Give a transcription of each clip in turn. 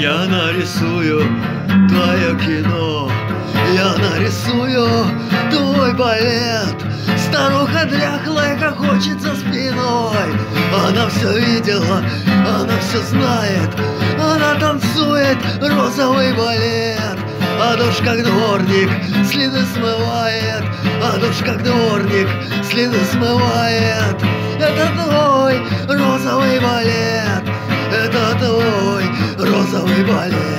Я нарисую твое кино. Я нарисую твой балет. Старуха дряхлая, как хочется спиной. Она все видела, она все знает. Она танцует розовый балет. А душ как дворник следы смывает. А душ как дворник следы смывает. Это твой розовый балет Это твой розовый балет.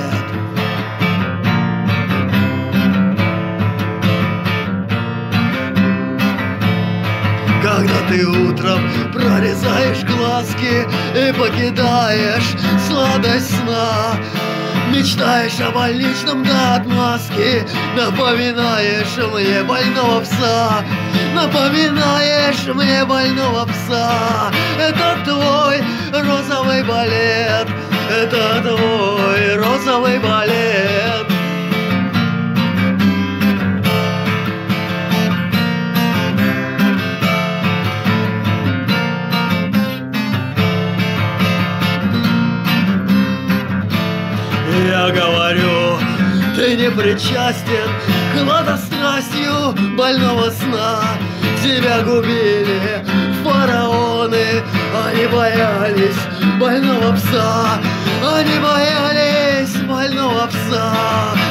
Когда ты утром прорезаешь глазки И покидаешь сладость сна Мечтаешь о больничном до отмазки Напоминаешь мне больного пса Напоминаешь мне больного пса. Это твой розовый балет Это твой розовый балет причастен к сладострастью больного сна. Тебя губили фараоны, они боялись больного пса. Они боялись больного пса.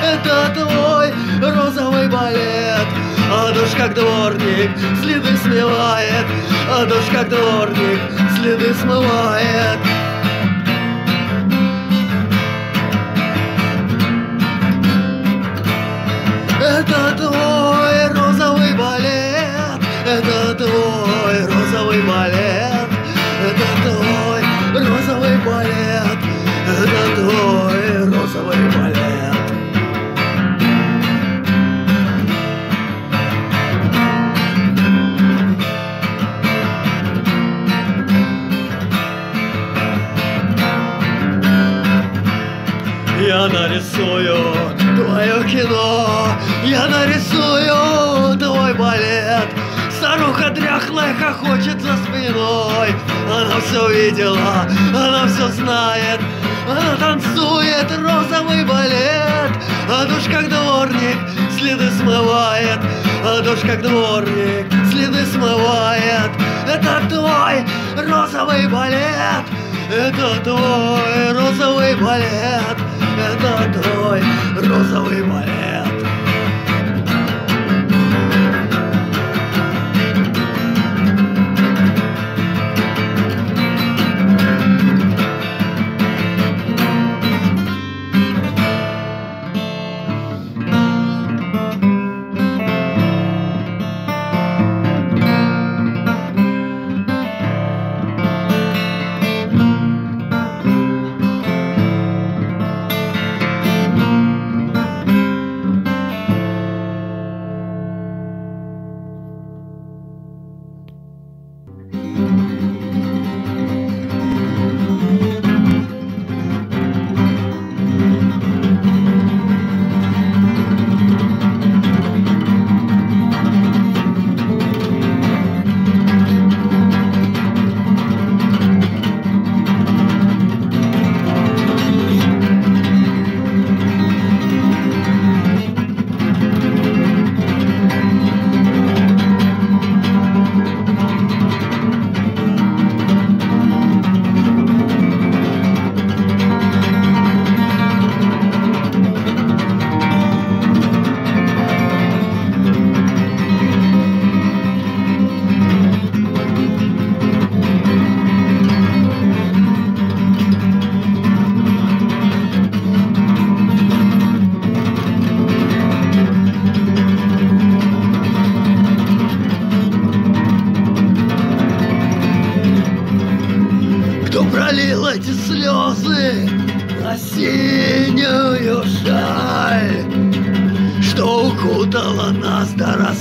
Это твой розовый балет. А душ как дворник следы смывает. А душ как дворник следы смывает. Это твой Старуха дряхлая хохочет за спиной, она все видела, она все знает, она танцует розовый балет, а душ как дворник следы смывает, а душ как дворник следы смывает. Это твой розовый балет, это твой розовый балет, это твой розовый балет.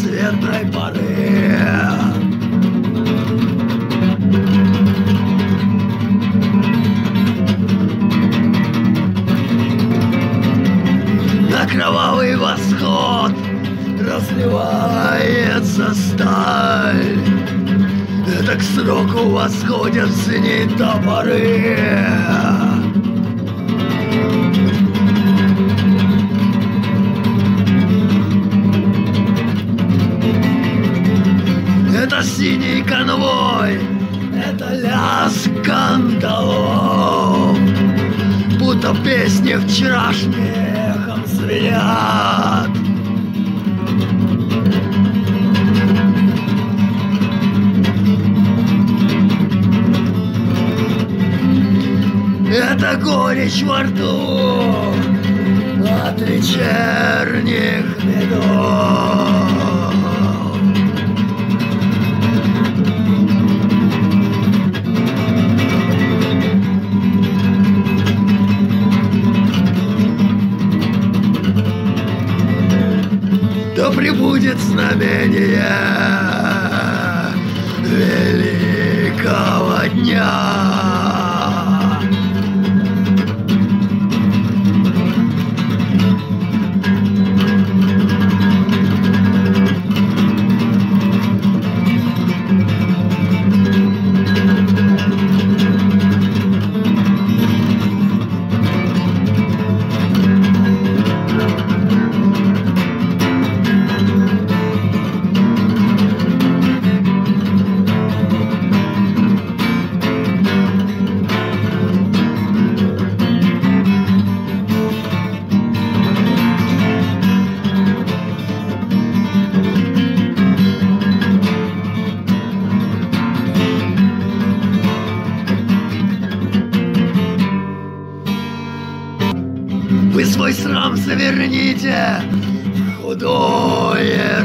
До рассветной поры? На кровавый восход разливается сталь. Это к сроку восходят синие топоры. Конвой Это лязг кандалов Будто песни вчерашние эхом звенят Это горечь во рту от вечерних медов. Да прибудет знамение великого дня.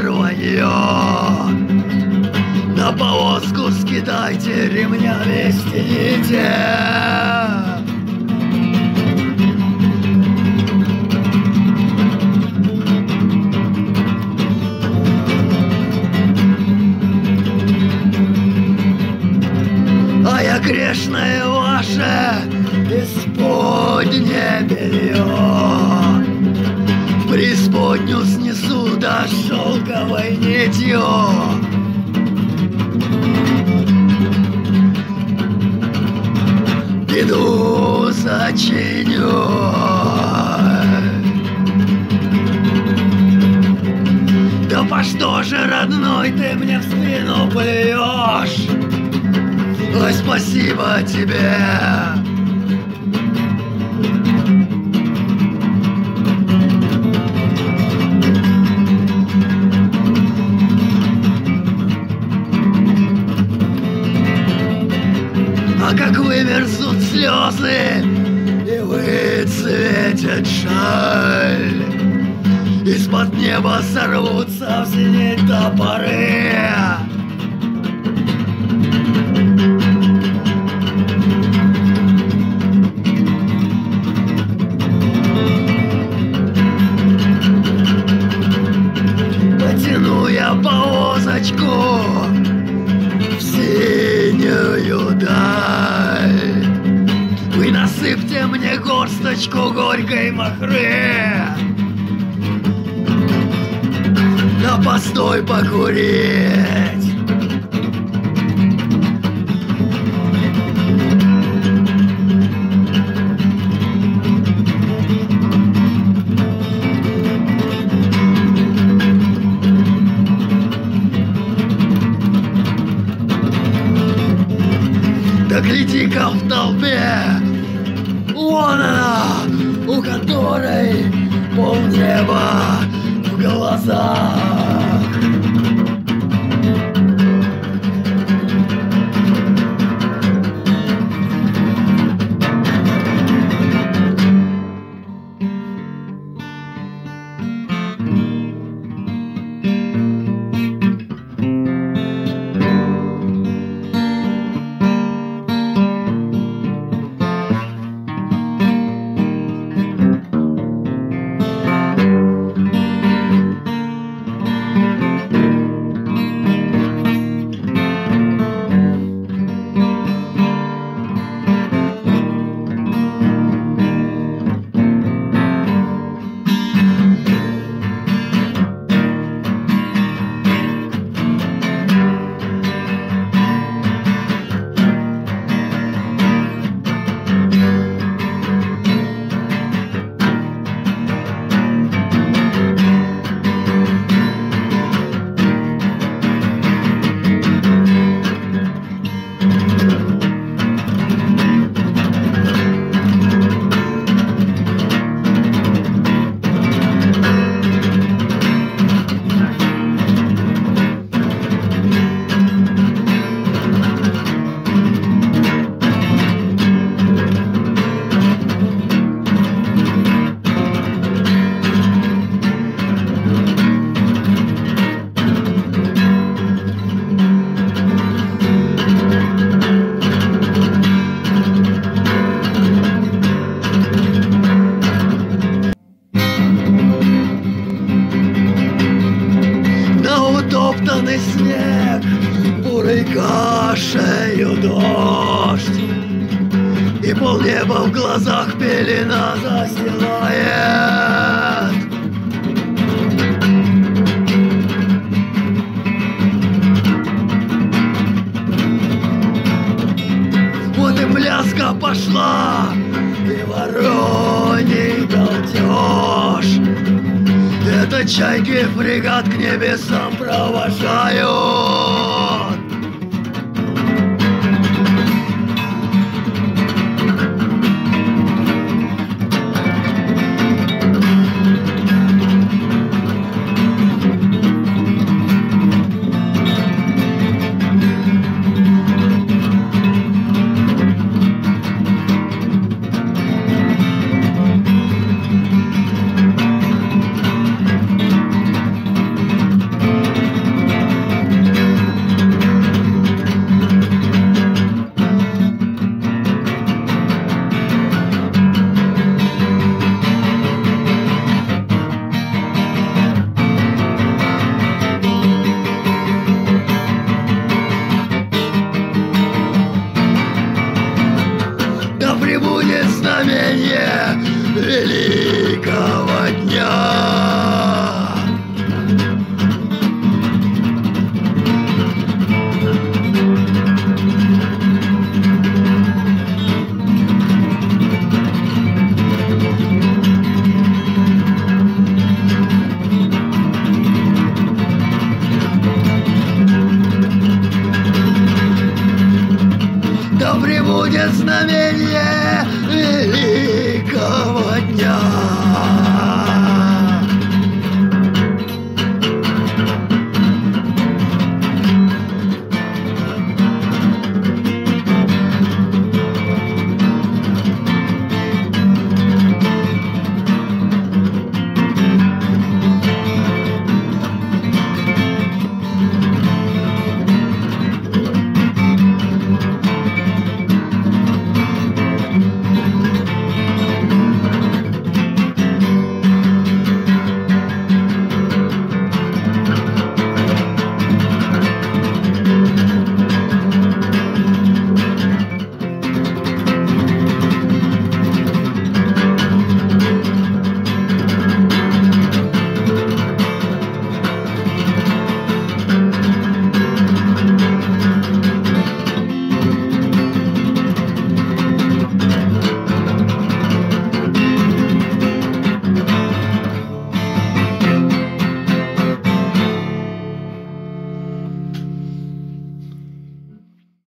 Рванье. На повозку скидайте, ремнями стяните. А я грешное ваше исподнее белье тебе! Постой покурить. Да гляди-ка в толпе Вон она, у которой полнеба в глазах топтанный снег Бурой кашею дождь И полнеба в глазах пелена застилает Вот и пляска пошла, и ворот чайки фрегат к небесам провожают Familie!